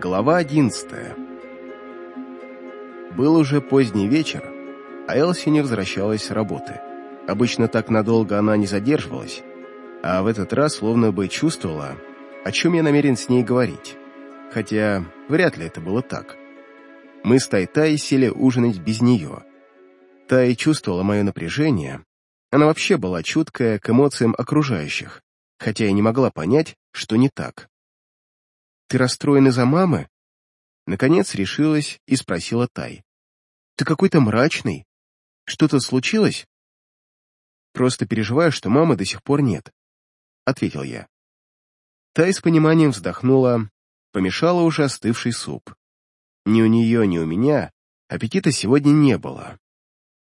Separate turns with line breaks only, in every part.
Глава одиннадцатая Был уже поздний вечер, а Элси не возвращалась с работы. Обычно так надолго она не задерживалась, а в этот раз словно бы чувствовала, о чем я намерен с ней говорить. Хотя вряд ли это было так. Мы с Тай-Тай сели ужинать без нее. Тай чувствовала мое напряжение, она вообще была чуткая к эмоциям окружающих, хотя и не могла понять, что не так. «Ты расстроен из-за мамы?» Наконец решилась и спросила Тай. «Ты какой-то мрачный. Что-то случилось?» «Просто переживаю, что мамы до сих пор нет», — ответил я. Тай с пониманием вздохнула, помешала уже остывший суп. Ни у нее, ни у меня аппетита сегодня не было.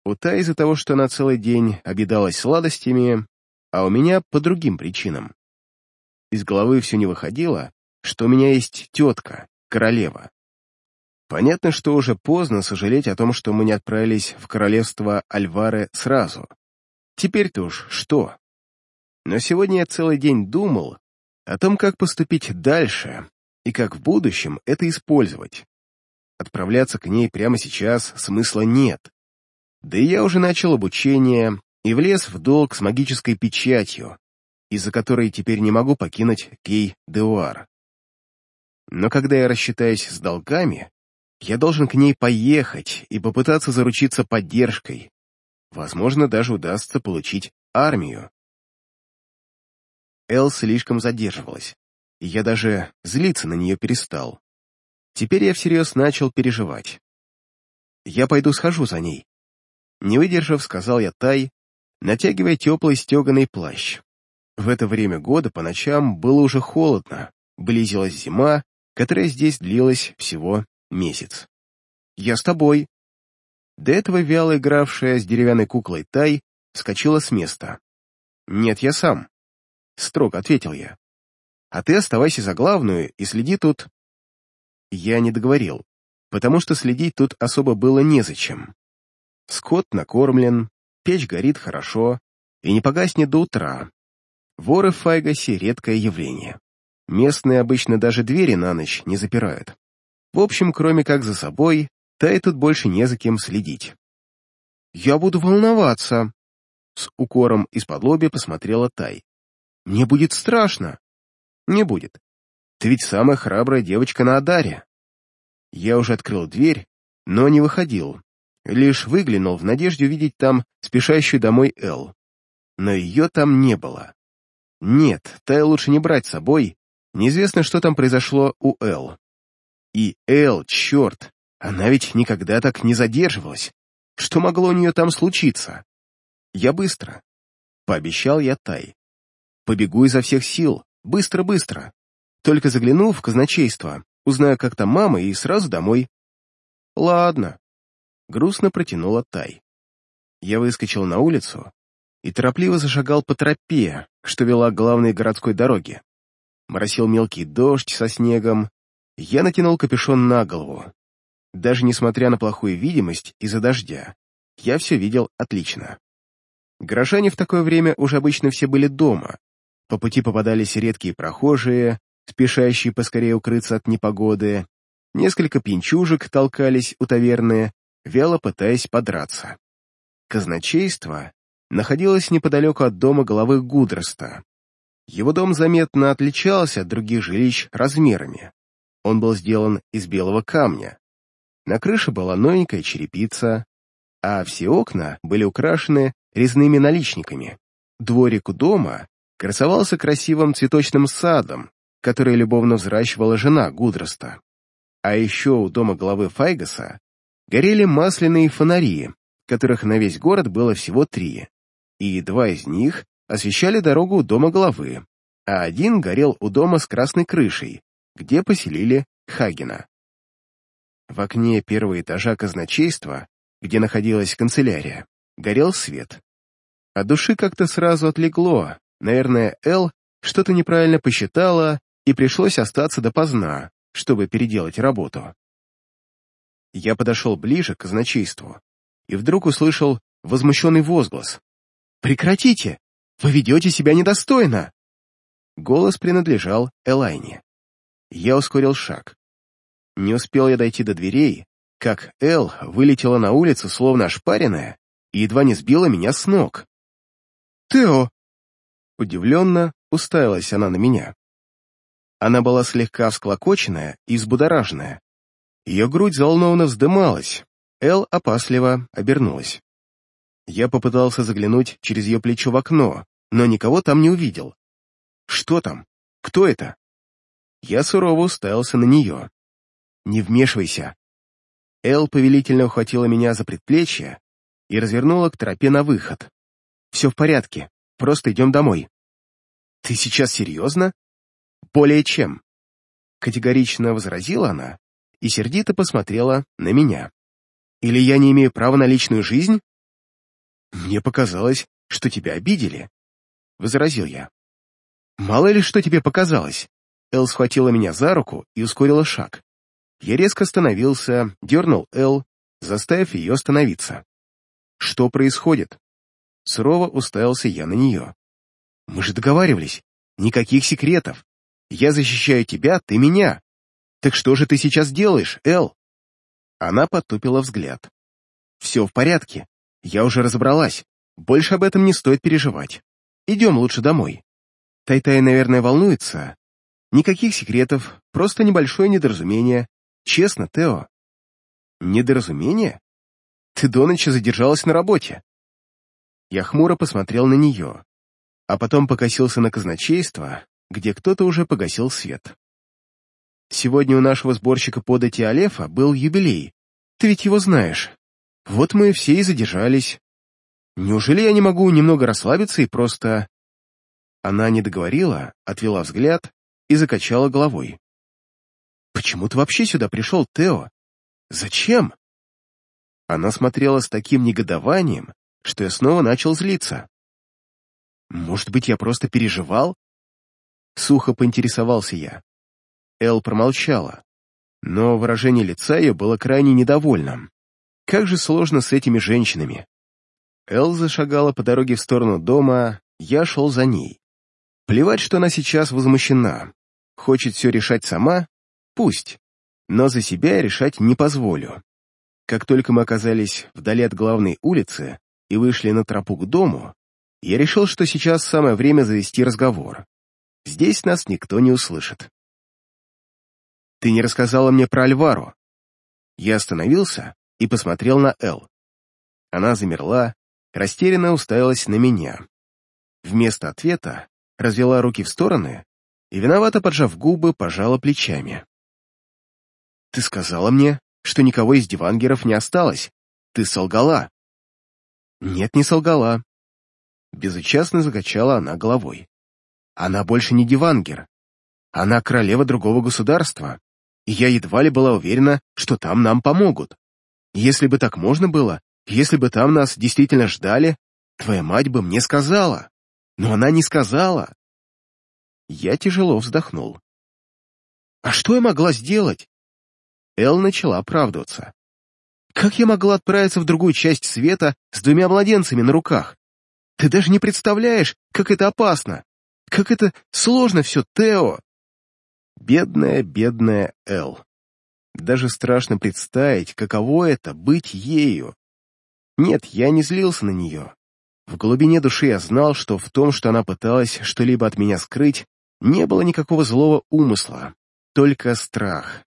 У Тай из-за того, что она целый день объедалась сладостями, а у меня по другим причинам. Из головы все не выходило, что у меня есть тетка, королева. Понятно, что уже поздно сожалеть о том, что мы не отправились в королевство Альвары сразу. Теперь-то уж что? Но сегодня я целый день думал о том, как поступить дальше и как в будущем это использовать. Отправляться к ней прямо сейчас смысла нет. Да и я уже начал обучение и влез в долг с магической печатью, из-за которой теперь не могу покинуть Кей-Деуар. Но когда я рассчитаюсь с долгами, я должен к ней поехать и попытаться заручиться поддержкой. Возможно, даже удастся получить армию. Эл слишком задерживалась, и я даже злиться на нее перестал. Теперь я всерьез начал переживать. Я пойду схожу за ней. Не выдержав, сказал я Тай, натягивая теплый стеганый плащ. В это время года по ночам было уже холодно, близилась зима, которая здесь длилась всего месяц. «Я с тобой». До этого вяло игравшая с деревянной куклой Тай вскочила с места. «Нет, я сам», — строго ответил я. «А ты оставайся за главную и следи тут...» Я не договорил, потому что следить тут особо было незачем. Скот накормлен, печь горит хорошо и не погаснет до утра. Воры в Файгасе — редкое явление. Местные обычно даже двери на ночь не запирают. В общем, кроме как за собой, Тай тут больше не за кем следить. «Я буду волноваться», — с укором из-под лоби посмотрела Тай. «Мне будет страшно». «Не будет. Ты ведь самая храбрая девочка на Адаре». Я уже открыл дверь, но не выходил, лишь выглянул в надежде увидеть там спешащую домой Эл. Но ее там не было. Нет, Тай лучше не брать с собой, Неизвестно, что там произошло у Эл. И Эл, черт, она ведь никогда так не задерживалась. Что могло у нее там случиться? Я быстро. Пообещал я Тай. Побегу изо всех сил, быстро-быстро. Только загляну в казначейство, узнаю, как там мама, и сразу домой. Ладно. Грустно протянула Тай. Я выскочил на улицу и торопливо зашагал по тропе, что вела к главной городской дороге. Моросил мелкий дождь со снегом. Я натянул капюшон на голову. Даже несмотря на плохую видимость из-за дождя, я все видел отлично. Горожане в такое время уже обычно все были дома. По пути попадались редкие прохожие, спешащие поскорее укрыться от непогоды. Несколько пьянчужек толкались у таверны, вяло пытаясь подраться. Казначейство находилось неподалеку от дома главы Гудроста, его дом заметно отличался от других жилищ размерами. Он был сделан из белого камня. На крыше была новенькая черепица, а все окна были украшены резными наличниками. Дворик у дома красовался красивым цветочным садом, который любовно взращивала жена Гудроста. А еще у дома главы Файгаса горели масляные фонари, которых на весь город было всего три, и два из них освещали дорогу у дома главы, а один горел у дома с красной крышей, где поселили Хагена. В окне первого этажа казначейства, где находилась канцелярия, горел свет. От души как-то сразу отлегло, наверное, Эл что-то неправильно посчитала, и пришлось остаться допоздна, чтобы переделать работу. Я подошел ближе к казначейству и вдруг услышал возмущенный возглас. «Прекратите! Вы ведете себя недостойно!» Голос принадлежал Элайне. Я ускорил шаг. Не успел я дойти до дверей, как Эл вылетела на улицу, словно ошпаренная, и едва не сбила меня с ног. «Тео!» Удивленно уставилась она на меня. Она была слегка всклокоченная и взбудораженная. Ее грудь взволнованно вздымалась. Эл опасливо обернулась. Я попытался заглянуть через ее плечо в окно, но никого там не увидел. Что там? Кто это? Я сурово уставился на нее. «Не вмешивайся». Эл повелительно ухватила меня за предплечье и развернула к тропе на выход. «Все в порядке, просто идем домой». «Ты сейчас серьезно?» «Более чем», — категорично возразила она и сердито посмотрела на меня. «Или я не имею права на личную жизнь?» «Мне показалось, что тебя обидели», — возразил я. «Мало ли, что тебе показалось». Эл схватила меня за руку и ускорила шаг. Я резко остановился, дернул Эл, заставив ее остановиться. «Что происходит?» Сурово уставился я на нее. «Мы же договаривались. Никаких секретов. Я защищаю тебя, ты меня. Так что же ты сейчас делаешь, Эл?» Она потупила взгляд. «Все в порядке. Я уже разобралась. Больше об этом не стоит переживать. Идем лучше домой. Тай-Тай, наверное, волнуется. Никаких секретов, просто небольшое недоразумение. Честно, Тео. Недоразумение? Ты до ночи задержалась на работе. Я хмуро посмотрел на нее, а потом покосился на казначейство, где кто-то уже погасил свет. Сегодня у нашего сборщика подати Алефа был юбилей. Ты ведь его знаешь. Вот мы все и задержались. Неужели я не могу немного расслабиться и просто... Она не договорила, отвела взгляд и закачала головой. «Почему ты вообще сюда пришел, Тео? Зачем?» Она смотрела с таким негодованием, что я снова начал злиться. «Может быть, я просто переживал?» Сухо поинтересовался я. Эл промолчала, но выражение лица ее было крайне недовольным. Как же сложно с этими женщинами. Эл зашагала по дороге в сторону дома, я шел за ней. Плевать, что она сейчас возмущена. Хочет все решать сама, Пусть, но за себя я решать не позволю. Как только мы оказались вдали от главной улицы и вышли на тропу к дому, я решил, что сейчас самое время завести разговор. Здесь нас никто не услышит. «Ты не рассказала мне про Альвару». Я остановился и посмотрел на Эл. Она замерла, растерянно уставилась на меня. Вместо ответа развела руки в стороны и, виновато поджав губы, пожала плечами. Ты сказала мне, что никого из дивангеров не осталось. Ты солгала. Нет, не солгала. Безучастно закачала она головой. Она больше не дивангер. Она королева другого государства, и я едва ли была уверена, что там нам помогут. Если бы так можно было, если бы там нас действительно ждали, твоя мать бы мне сказала. Но она не сказала. Я тяжело вздохнул. А что я могла сделать? Эл начала оправдываться. «Как я могла отправиться в другую часть света с двумя младенцами на руках? Ты даже не представляешь, как это опасно! Как это сложно все, Тео!» Бедная, бедная Эл. Даже страшно представить, каково это — быть ею. Нет, я не злился на нее. В глубине души я знал, что в том, что она пыталась что-либо от меня скрыть, не было никакого злого умысла, только страх.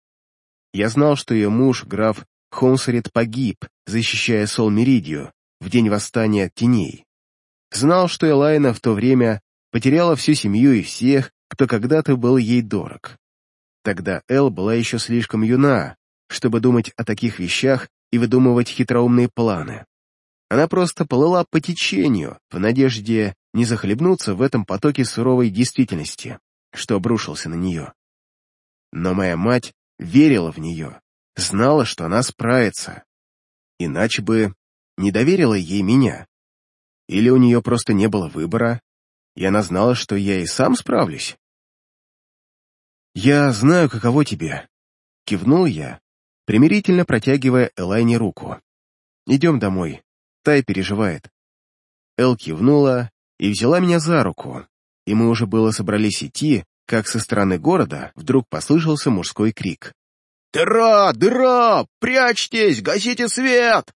Я знал, что ее муж, граф Хонсерет, погиб, защищая Сол-Меридию в день восстания теней. Знал, что Элайна в то время потеряла всю семью и всех, кто когда-то был ей дорог. Тогда Эл была еще слишком юна, чтобы думать о таких вещах и выдумывать хитроумные планы. Она просто плыла по течению, в надежде не захлебнуться в этом потоке суровой действительности, что обрушился на нее. Но моя мать верила в нее, знала, что она справится. Иначе бы не доверила ей меня. Или у нее просто не было выбора, и она знала, что я и сам справлюсь. «Я знаю, каково тебе», — кивнул я, примирительно протягивая Элайне руку. «Идем домой, Тай переживает». Эл кивнула и взяла меня за руку, и мы уже было собрались идти, как со стороны города вдруг послышался мужской крик. «Дыра! Дыра! Прячьтесь! Гасите свет!»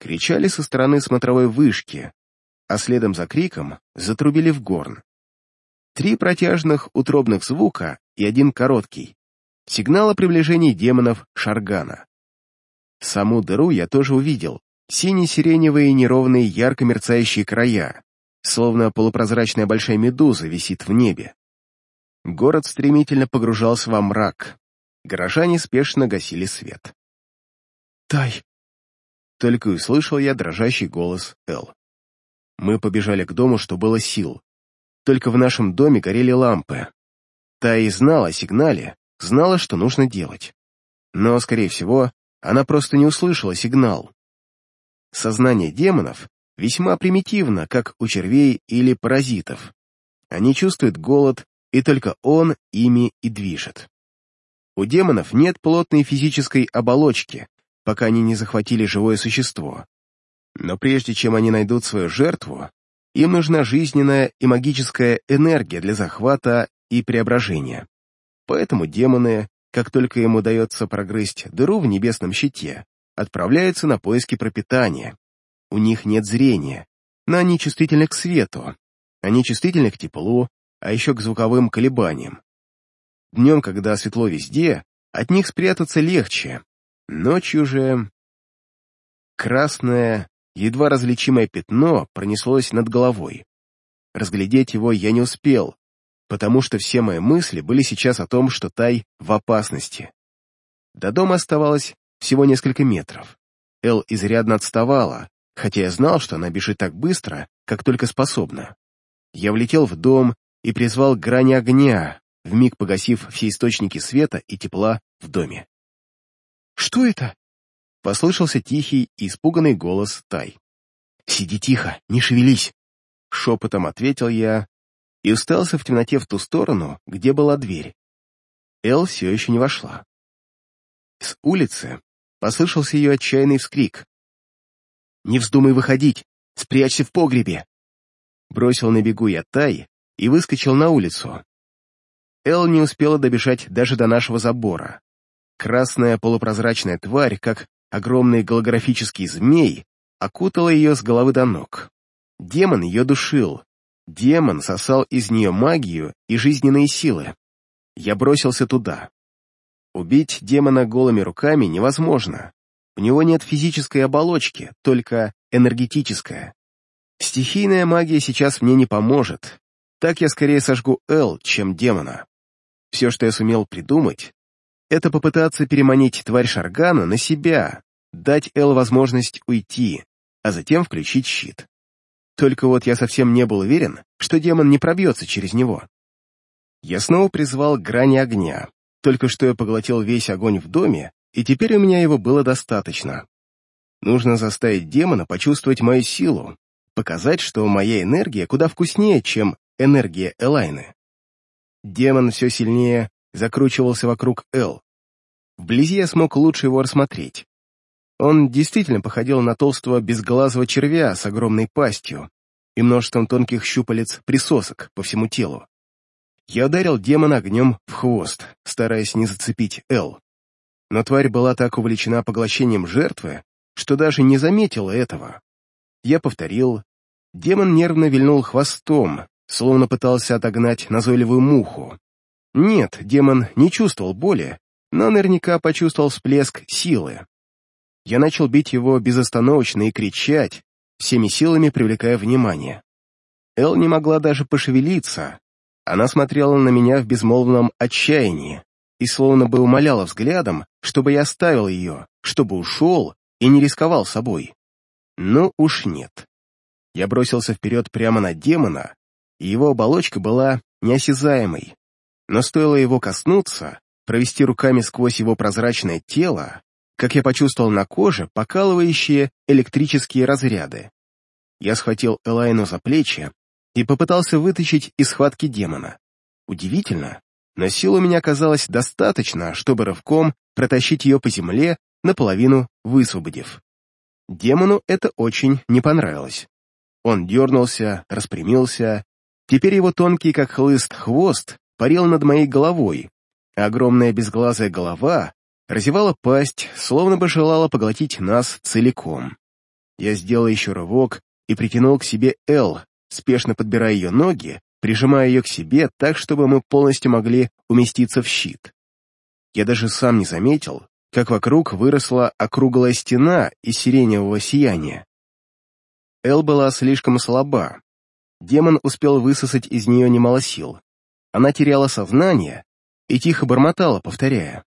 Кричали со стороны смотровой вышки, а следом за криком затрубили в горн. Три протяжных утробных звука и один короткий. Сигнал о приближении демонов Шаргана. Саму дыру я тоже увидел. Сине-сиреневые неровные ярко мерцающие края, словно полупрозрачная большая медуза висит в небе. Город стремительно погружался во мрак. Горожане спешно гасили свет.
«Тай!»
Только услышал я дрожащий голос Эл. Мы побежали к дому, что было сил. Только в нашем доме горели лампы. Та и знала о сигнале, знала, что нужно делать. Но, скорее всего, она просто не услышала сигнал. Сознание демонов весьма примитивно, как у червей или паразитов. Они чувствуют голод, и только он ими и движет. У демонов нет плотной физической оболочки, пока они не захватили живое существо. Но прежде чем они найдут свою жертву, им нужна жизненная и магическая энергия для захвата и преображения. Поэтому демоны, как только им удается прогрызть дыру в небесном щите, отправляются на поиски пропитания. У них нет зрения, но они чувствительны к свету, они чувствительны к теплу, а еще к звуковым колебаниям. Днем, когда светло везде, от них спрятаться легче. Ночью же... Красное, едва различимое пятно пронеслось над головой. Разглядеть его я не успел, потому что все мои мысли были сейчас о том, что Тай в опасности. До дома оставалось всего несколько метров. Эл изрядно отставала, хотя я знал, что она бежит так быстро, как только способна. Я влетел в дом и призвал грани огня, вмиг погасив все источники света и тепла в доме.
«Что это?»
— послышался тихий и испуганный голос Тай. «Сиди тихо, не шевелись!» — шепотом ответил я и уставился в темноте в ту сторону, где была дверь. Эл все еще не вошла. С улицы послышался ее отчаянный вскрик. «Не вздумай выходить! Спрячься в погребе!» Бросил на бегу я Тай и выскочил на улицу. Эл не успела добежать даже до нашего забора. Красная полупрозрачная тварь, как огромный голографический змей, окутала ее с головы до ног. Демон ее душил. Демон сосал из нее магию и жизненные силы. Я бросился туда. Убить демона голыми руками невозможно. У него нет физической оболочки, только энергетическая. Стихийная магия сейчас мне не поможет. Так я скорее сожгу Эл, чем демона. Все, что я сумел придумать, это попытаться переманить тварь Шаргана на себя, дать Эл возможность уйти, а затем включить щит. Только вот я совсем не был уверен, что демон не пробьется через него. Я снова призвал грани огня, только что я поглотил весь огонь в доме, и теперь у меня его было достаточно. Нужно заставить демона почувствовать мою силу, показать, что моя энергия куда вкуснее, чем энергия Элайны. Демон все сильнее закручивался вокруг Эл. Вблизи я смог лучше его рассмотреть. Он действительно походил на толстого безглазого червя с огромной пастью и множеством тонких щупалец присосок по всему телу. Я ударил демона огнем в хвост, стараясь не зацепить Эл. Но тварь была так увлечена поглощением жертвы, что даже не заметила этого. Я повторил. Демон нервно вильнул хвостом, словно пытался отогнать назойливую муху. Нет, демон не чувствовал боли, но наверняка почувствовал всплеск силы. Я начал бить его безостановочно и кричать, всеми силами привлекая внимание. Эл не могла даже пошевелиться, она смотрела на меня в безмолвном отчаянии и словно бы умоляла взглядом, чтобы я оставил ее, чтобы ушел и не рисковал собой. Но уж нет. Я бросился вперед прямо на демона, и его оболочка была неосязаемой. Но стоило его коснуться, провести руками сквозь его прозрачное тело, как я почувствовал на коже покалывающие электрические разряды. Я схватил Элайну за плечи и попытался вытащить из схватки демона. Удивительно, но сил у меня оказалось достаточно, чтобы рывком протащить ее по земле, наполовину высвободив. Демону это очень не понравилось. Он дернулся, распрямился. Теперь его тонкий, как хлыст, хвост парил над моей головой, а огромная безглазая голова разевала пасть, словно бы желала поглотить нас целиком. Я сделал еще рывок и притянул к себе Эл, спешно подбирая ее ноги, прижимая ее к себе так, чтобы мы полностью могли уместиться в щит. Я даже сам не заметил, как вокруг выросла округлая стена из сиреневого сияния. Эл была слишком слаба. Демон успел высосать из нее немало сил. Она теряла сознание и тихо бормотала, повторяя.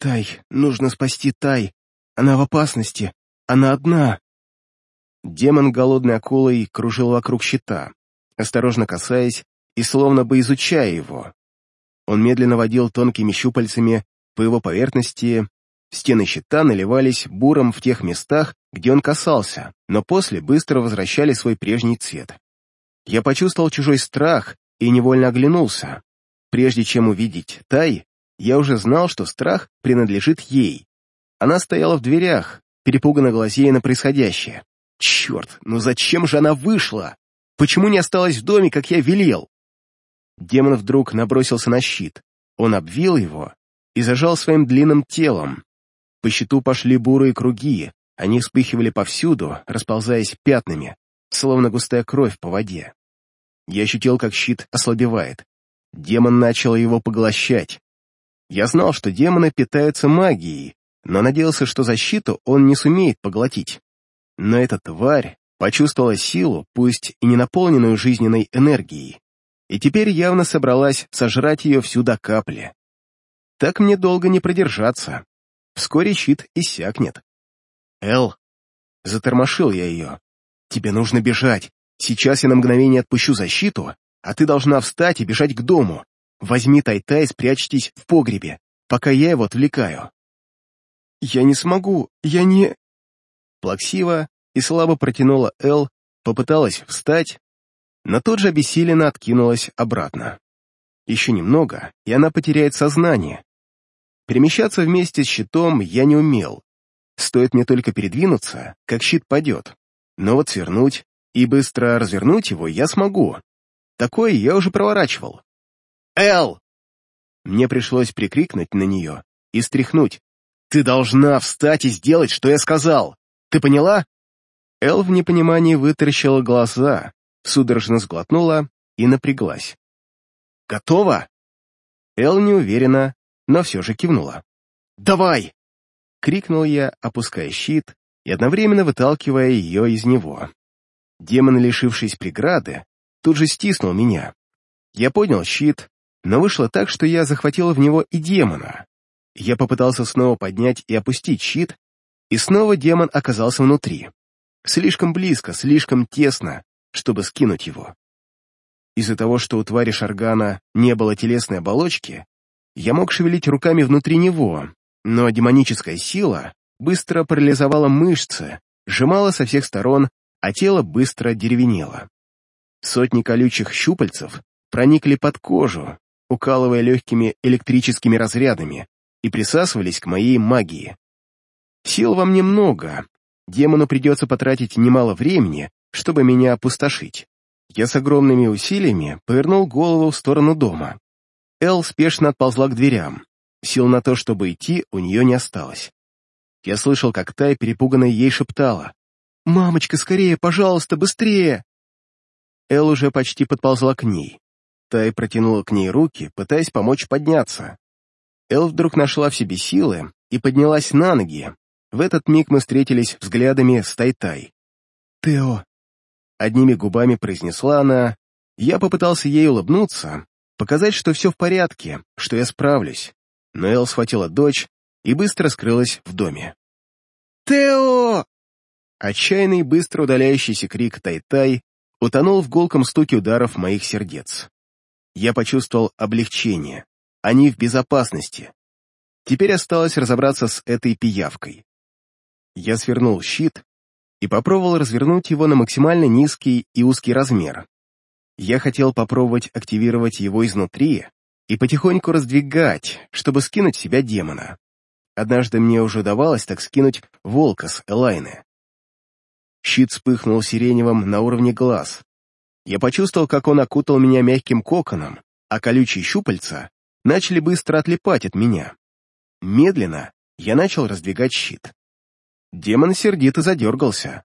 «Тай, нужно спасти Тай. Она в опасности. Она одна». Демон голодной акулой кружил вокруг щита, осторожно касаясь и словно бы изучая его. Он медленно водил тонкими щупальцами по его поверхности, стены щита наливались буром в тех местах, где он касался, но после быстро возвращали свой прежний цвет. Я почувствовал чужой страх и невольно оглянулся. Прежде чем увидеть Тай, я уже знал, что страх принадлежит ей. Она стояла в дверях, перепуганно глазея на происходящее. Черт, ну зачем же она вышла? Почему не осталась в доме, как я велел? Демон вдруг набросился на щит. Он обвил его и зажал своим длинным телом. По щиту пошли бурые круги, они вспыхивали повсюду, расползаясь пятнами, словно густая кровь по воде. Я ощутил, как щит ослабевает. Демон начал его поглощать. Я знал, что демоны питаются магией, но надеялся, что защиту он не сумеет поглотить. Но эта тварь почувствовала силу, пусть и не наполненную жизненной энергией, и теперь явно собралась сожрать ее всю до капли. Так мне долго не продержаться. Вскоре щит иссякнет. «Эл!» Затормошил я ее. «Тебе нужно бежать. Сейчас я на мгновение отпущу защиту, а ты должна встать и бежать к дому. Возьми Тай-Тай и спрячьтесь в погребе, пока я его отвлекаю». «Я не смогу, я не...» Плаксиво и слабо протянула Эл, попыталась встать, но тут же обессиленно откинулась обратно. Еще немного, и она потеряет сознание. Перемещаться вместе с щитом я не умел. Стоит мне только передвинуться, как щит падет. Но вот свернуть и быстро развернуть его я смогу. Такое я уже проворачивал. «Эл!» Мне пришлось прикрикнуть на нее и стряхнуть. «Ты должна встать и сделать, что я сказал! Ты поняла?» Эл в непонимании вытаращила глаза, судорожно сглотнула и напряглась. «Готова?» Эл неуверенно, но все же кивнула. «Давай!» — крикнул я, опуская щит и одновременно выталкивая ее из него. Демон, лишившись преграды, тут же стиснул меня. Я поднял щит, но вышло так, что я захватил в него и демона. Я попытался снова поднять и опустить щит, и снова демон оказался внутри. Слишком близко, слишком тесно, чтобы скинуть его. Из-за того, что у твари Шаргана не было телесной оболочки, я мог шевелить руками внутри него, но демоническая сила быстро парализовала мышцы, сжимала со всех сторон, а тело быстро деревенело. Сотни колючих щупальцев проникли под кожу, укалывая легкими электрическими разрядами, и присасывались к моей магии. Сил вам немного, демону придется потратить немало времени, чтобы меня опустошить. Я с огромными усилиями повернул голову в сторону дома. Эл спешно отползла к дверям. Сил на то, чтобы идти, у нее не осталось. Я слышал, как Тай, перепуганная, ей шептала. «Мамочка, скорее, пожалуйста, быстрее!» Эл уже почти подползла к ней. Тай протянула к ней руки, пытаясь помочь подняться. Эл вдруг нашла в себе силы и поднялась на ноги, в этот миг мы встретились взглядами с Тай-Тай. «Тео!» Одними губами произнесла она. Я попытался ей улыбнуться, показать, что все в порядке, что я справлюсь. Но Эл схватила дочь и быстро скрылась в доме. «Тео!» Отчаянный, быстро удаляющийся крик Тай-Тай утонул в гулком стуке ударов моих сердец. Я почувствовал облегчение. Они в безопасности. Теперь осталось разобраться с этой пиявкой. Я свернул щит и попробовал развернуть его на максимально низкий и узкий размер. Я хотел попробовать активировать его изнутри и потихоньку раздвигать, чтобы скинуть себя демона. Однажды мне уже удавалось так скинуть волка с Элайны. Щит вспыхнул сиреневым на уровне глаз. Я почувствовал, как он окутал меня мягким коконом, а колючие щупальца начали быстро отлипать от меня. Медленно, я начал раздвигать щит. Демон сердито задергался.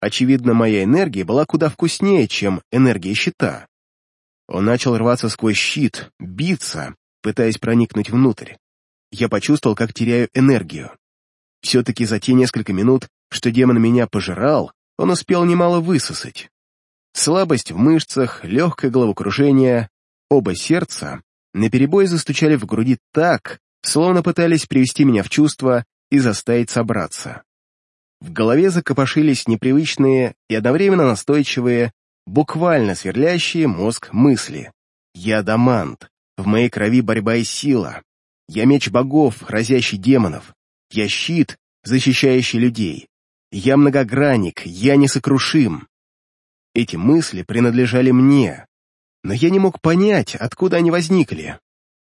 Очевидно, моя энергия была куда вкуснее, чем энергия щита. Он начал рваться сквозь щит, биться, пытаясь проникнуть внутрь. Я почувствовал, как теряю энергию. Все-таки за те несколько минут, что демон меня пожирал, он успел немало высосать. Слабость в мышцах, легкое головокружение, оба сердца наперебой застучали в груди так, словно пытались привести меня в чувство и заставить собраться. В голове закопошились непривычные и одновременно настойчивые, буквально сверлящие мозг мысли. Я адамант, в моей крови борьба и сила. Я меч богов, разящий демонов. Я щит, защищающий людей. Я многогранник, я несокрушим. Эти мысли принадлежали мне, но я не мог понять, откуда они возникли.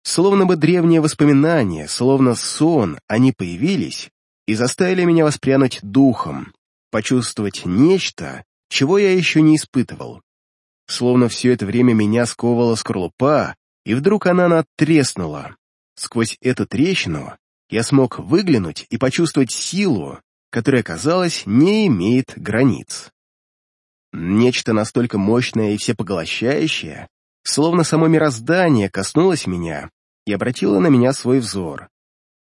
Словно бы древние воспоминания, словно сон, они появились и заставили меня воспрянуть духом, почувствовать нечто, чего я еще не испытывал. Словно все это время меня сковывала скорлупа, и вдруг она натреснула. Сквозь эту трещину я смог выглянуть и почувствовать силу, которая, казалось, не имеет границ. Нечто настолько мощное и всепоглощающее, словно само мироздание коснулось меня и обратило на меня свой взор.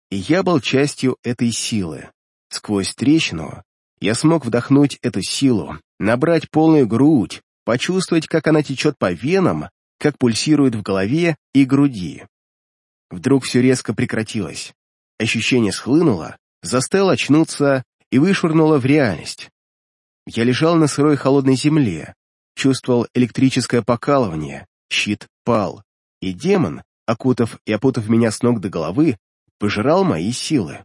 И я был частью этой силы. Сквозь трещину я смог вдохнуть эту силу, набрать полную грудь, почувствовать, как она течет по венам, как пульсирует в голове и груди. Вдруг все резко прекратилось. Ощущение схлынуло, заставило очнуться и вышвырнуло в реальность. Я лежал на сырой холодной земле, чувствовал электрическое покалывание, щит пал, и демон, окутав и опутав меня с ног до головы, пожирал мои силы.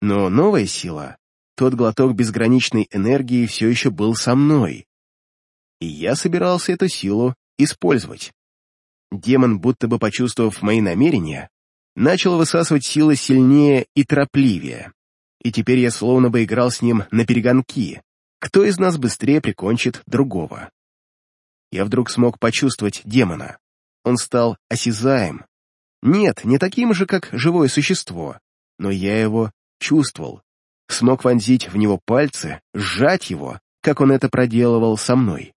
Но новая сила, тот глоток безграничной энергии все еще был со мной, и я собирался эту силу использовать. Демон, будто бы почувствовав мои намерения, начал высасывать силы сильнее и торопливее, и теперь я словно бы играл с ним на перегонки, кто из нас быстрее прикончит другого. Я вдруг смог почувствовать демона. Он стал осязаем. Нет, не таким же, как живое существо, но я его чувствовал. Смог вонзить в него пальцы, сжать его, как он это проделывал со мной.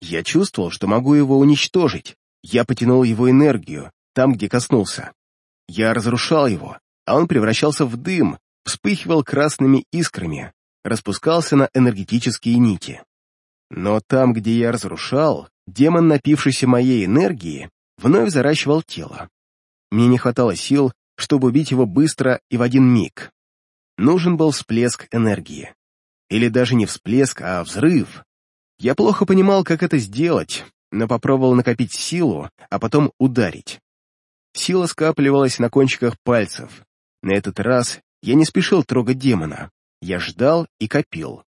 Я чувствовал, что могу его уничтожить. Я потянул его энергию, там, где коснулся. Я разрушал его, а он превращался в дым, вспыхивал красными искрами, распускался на энергетические нити. Но там, где я разрушал, демон, напившийся моей энергии, вновь заращивал тело. Мне не хватало сил, чтобы убить его быстро и в один миг. Нужен был всплеск энергии. Или даже не всплеск, а взрыв. Я плохо понимал, как это сделать, но попробовал накопить силу, а потом ударить. Сила скапливалась на кончиках пальцев. На этот раз я не спешил трогать демона. Я ждал и копил.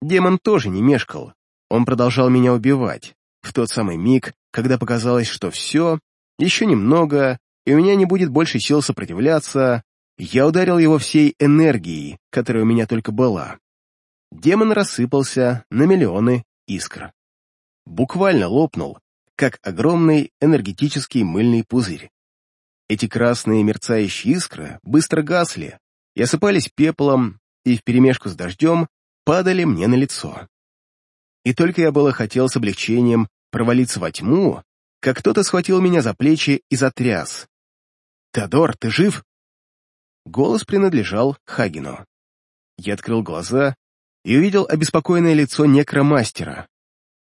Демон тоже не мешкал. Он продолжал меня убивать. В тот самый миг, когда показалось, что все, еще немного, и у меня не будет больше сил сопротивляться, я ударил его всей энергией, которая у меня только была. Демон рассыпался на миллионы искр. Буквально лопнул, как огромный энергетический мыльный пузырь. Эти красные мерцающие искры быстро гасли и осыпались пеплом, и вперемешку с дождем падали мне на лицо. И только я было хотел с облегчением провалиться во тьму, как кто-то схватил меня за плечи и затряс. «Теодор, ты жив?» Голос принадлежал Хагину. Я открыл глаза и увидел обеспокоенное лицо некромастера.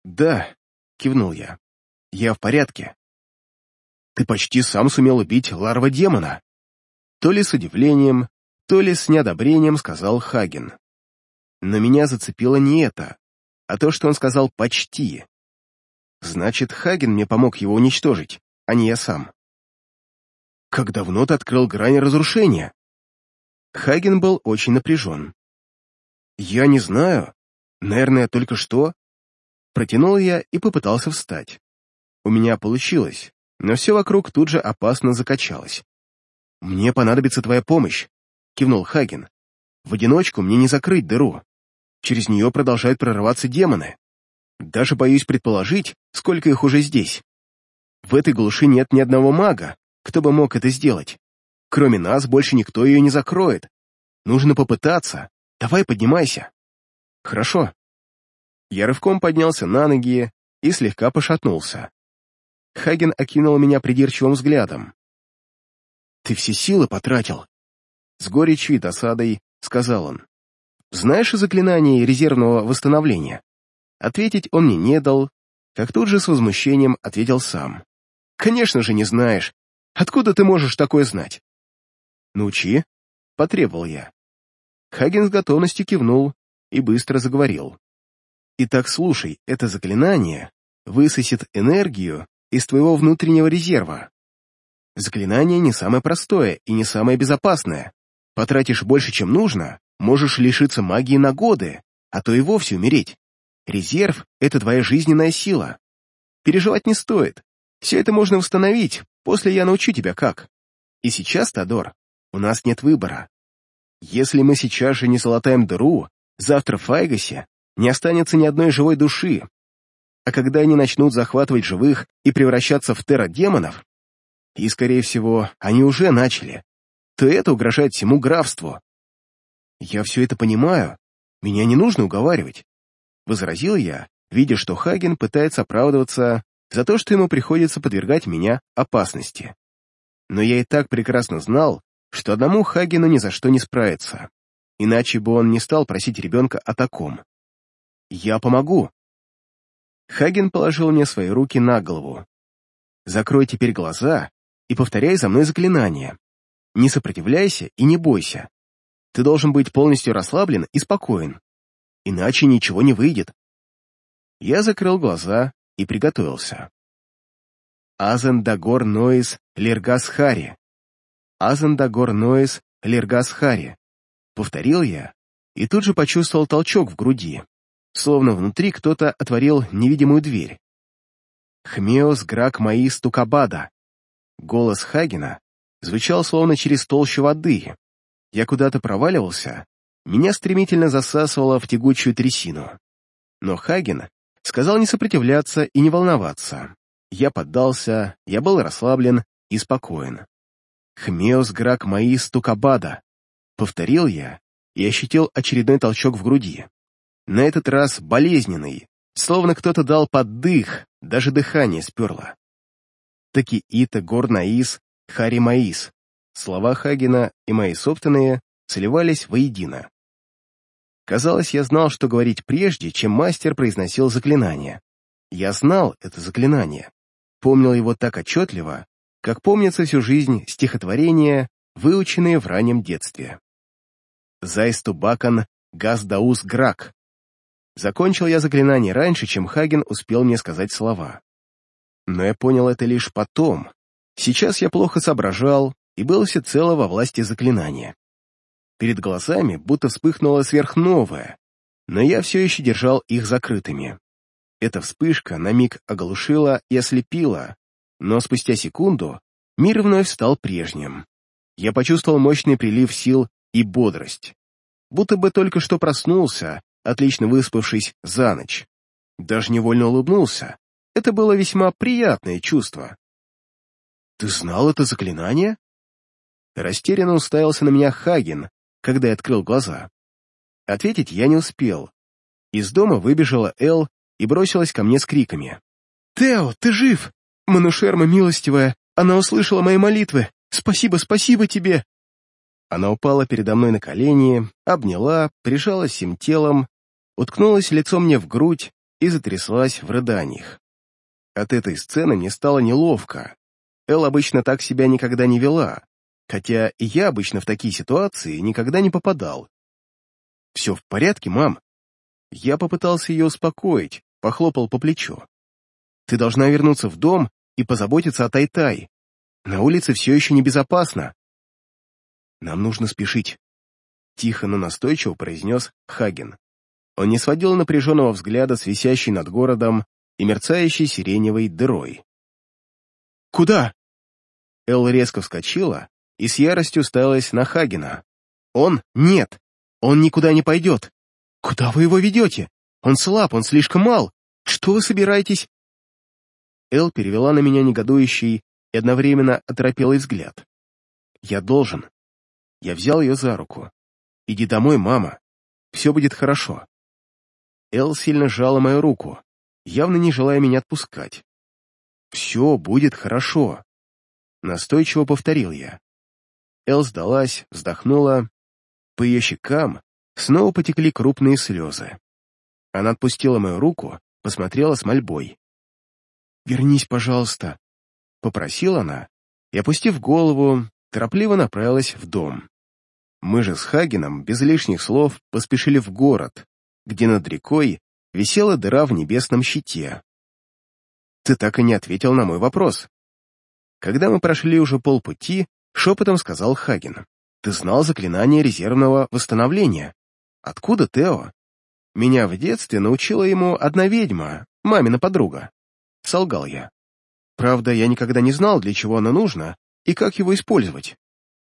«Да», — кивнул я, — «я в порядке». «Ты почти сам сумел убить ларва-демона». То ли с удивлением, то ли с неодобрением сказал Хаген. Но меня зацепило не это, а то, что он сказал «почти». Значит, Хаген мне помог его уничтожить, а не я сам. Как давно ты открыл грани разрушения? Хаген был очень напряжен. Я не знаю. Наверное, только что. Протянул я и попытался встать. У меня получилось, но все вокруг тут же опасно закачалось. Мне понадобится твоя помощь. — кивнул Хаген. «В одиночку мне не закрыть дыру. Через нее продолжают прорываться демоны. Даже боюсь предположить, сколько их уже здесь. В этой глуши нет ни одного мага, кто бы мог это сделать. Кроме нас больше никто ее не закроет. Нужно попытаться. Давай поднимайся. Хорошо. Я рывком поднялся на ноги и слегка пошатнулся. Хаген окинул меня придирчивым взглядом. «Ты все силы потратил!» С горечью и досадой сказал он. «Знаешь о заклинании резервного восстановления?» Ответить он мне не дал, как тут же с возмущением ответил сам. «Конечно же не знаешь. Откуда ты можешь такое знать?» «Научи», — потребовал я. Хаген с готовностью кивнул и быстро заговорил. «Итак, слушай, это заклинание высосет энергию из твоего внутреннего резерва. Заклинание не самое простое и не самое безопасное. Потратишь больше, чем нужно, можешь лишиться магии на годы, а то и вовсе умереть. Резерв — это твоя жизненная сила. Переживать не стоит. Все это можно восстановить, после я научу тебя как. И сейчас, Тодор, у нас нет выбора. Если мы сейчас же не залатаем дыру, завтра в Файгасе не останется ни одной живой души. А когда они начнут захватывать живых и превращаться в терра-демонов, и, скорее всего, они уже начали, то это угрожает всему графству. Я все это понимаю, меня не нужно уговаривать. Возразил я, видя, что Хаген пытается оправдываться за то, что ему приходится подвергать меня опасности. Но я и так прекрасно знал, что одному Хагену ни за что не справиться, иначе бы он не стал просить ребенка о таком. «Я помогу». Хаген положил мне свои руки на голову. «Закрой теперь глаза и повторяй за мной заклинание. Не сопротивляйся и не бойся. Ты должен быть полностью расслаблен и спокоен иначе ничего не выйдет. Я закрыл глаза и приготовился. Азендагор Ноис Лергас Хари. Азендагор Ноис Лергас Хари. Повторил я и тут же почувствовал толчок в груди, словно внутри кто-то отворил невидимую дверь. Хмеос Грак Маис Тукабада. Голос Хагена звучал словно через толщу воды. Я куда-то проваливался, меня стремительно засасывало в тягучую трясину. Но Хаген сказал не сопротивляться и не волноваться. Я поддался, я был расслаблен и спокоен. «Хмеос грак маис тукабада», — повторил я и ощутил очередной толчок в груди. На этот раз болезненный, словно кто-то дал поддых, даже дыхание сперло. Таки Ита Гор Наис, Хари Маис. Слова Хагена и мои собственные сливались воедино. Казалось, я знал, что говорить прежде, чем мастер произносил заклинание. Я знал это заклинание, помнил его так отчетливо, как помнится всю жизнь стихотворения, выученные в раннем детстве. Зайстубакан Газдаус Грак. Закончил я заклинание раньше, чем Хаген успел мне сказать слова. Но я понял это лишь потом. Сейчас я плохо соображал и был всецело во власти заклинания. Перед глазами будто вспыхнуло сверхновое, но я все еще держал их закрытыми. Эта вспышка на миг оглушила и ослепила, но спустя секунду мир вновь стал прежним. Я почувствовал мощный прилив сил и бодрость. Будто бы только что проснулся, отлично выспавшись за ночь. Даже невольно улыбнулся. Это было весьма приятное чувство. «Ты знал это заклинание?» Растерянно уставился на меня Хаген, когда я открыл глаза. Ответить я не успел. Из дома выбежала Эл и бросилась ко мне с криками. «Тео, ты жив! Манушерма милостивая, она услышала мои молитвы! Спасибо, спасибо тебе!» Она упала передо мной на колени, обняла, прижалась всем телом, уткнулась лицом мне в грудь и затряслась в рыданиях. От этой сцены мне стало неловко. Эл обычно так себя никогда не вела, хотя и я обычно в такие ситуации никогда не попадал. «Все в порядке, мам?» Я попытался ее успокоить, похлопал по плечу. «Ты должна вернуться в дом и позаботиться о Тай-Тай. На улице все еще небезопасно». «Нам нужно спешить», — тихо, но настойчиво произнес Хаген. Он не сводил напряженного взгляда с висящей над городом и мерцающей сиреневой дырой. «Куда?» Эл резко вскочила, и с яростью уставилась на Хагена. «Он? Нет! Он никуда не пойдет! Куда вы его ведете? Он слаб, он слишком мал! Что вы собираетесь?» Эл перевела на меня негодующий и одновременно оторопелый взгляд. Я должен. Я взял ее за руку. Иди домой, мама. Все будет хорошо. Эл сильно сжала мою руку, явно не желая меня отпускать. «Все будет хорошо», — настойчиво повторил я. Эл сдалась, вздохнула. По ее щекам снова потекли крупные слезы. Она отпустила мою руку, посмотрела с мольбой. «Вернись, пожалуйста», — попросила она, и, опустив голову, торопливо направилась в дом. Мы же с Хагеном, без лишних слов, поспешили в город, где над рекой висела дыра в небесном щите. Ты так и не ответил на мой вопрос. Когда мы прошли уже полпути, шепотом сказал Хаген. Ты знал заклинание резервного восстановления. Откуда, Тео? Меня в детстве научила ему одна ведьма, мамина подруга. Солгал я. Правда, я никогда не знал, для чего оно нужно и как его использовать.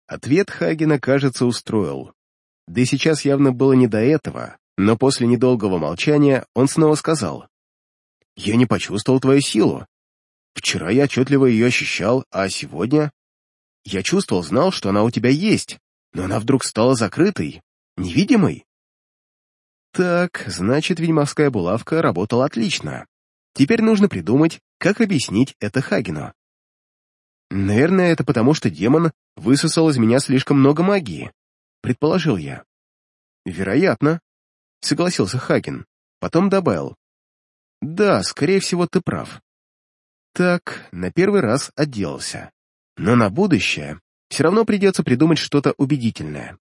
Ответ Хагена, кажется, устроил. Да и сейчас явно было не до этого, но после недолгого молчания он снова сказал. «Я не почувствовал твою силу. Вчера я отчетливо ее ощущал, а сегодня...» «Я чувствовал, знал, что она у тебя есть, но она вдруг стала закрытой, невидимой». Так, значит, ведьмовская булавка работала отлично. Теперь нужно придумать, как объяснить это Хагену. Наверное, это потому, что демон высосал из меня слишком много магии, предположил я. Вероятно, согласился Хаген, потом добавил. Да, скорее всего, ты прав. Так, на первый раз отделался. Но на будущее все равно придется придумать что-то убедительное.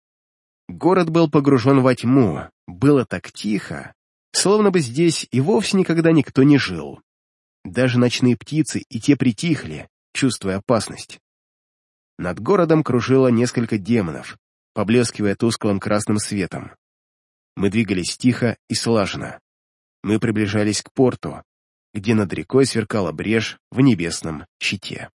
Город был погружен во тьму, было так тихо, словно бы здесь и вовсе никогда никто не жил. Даже ночные птицы и те притихли, чувствуя опасность. Над городом кружило несколько демонов, поблескивая тусклым красным светом. Мы двигались тихо и слаженно. Мы приближались к порту, где над рекой сверкала брешь в небесном щите.